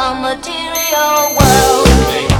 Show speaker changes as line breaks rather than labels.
a material world.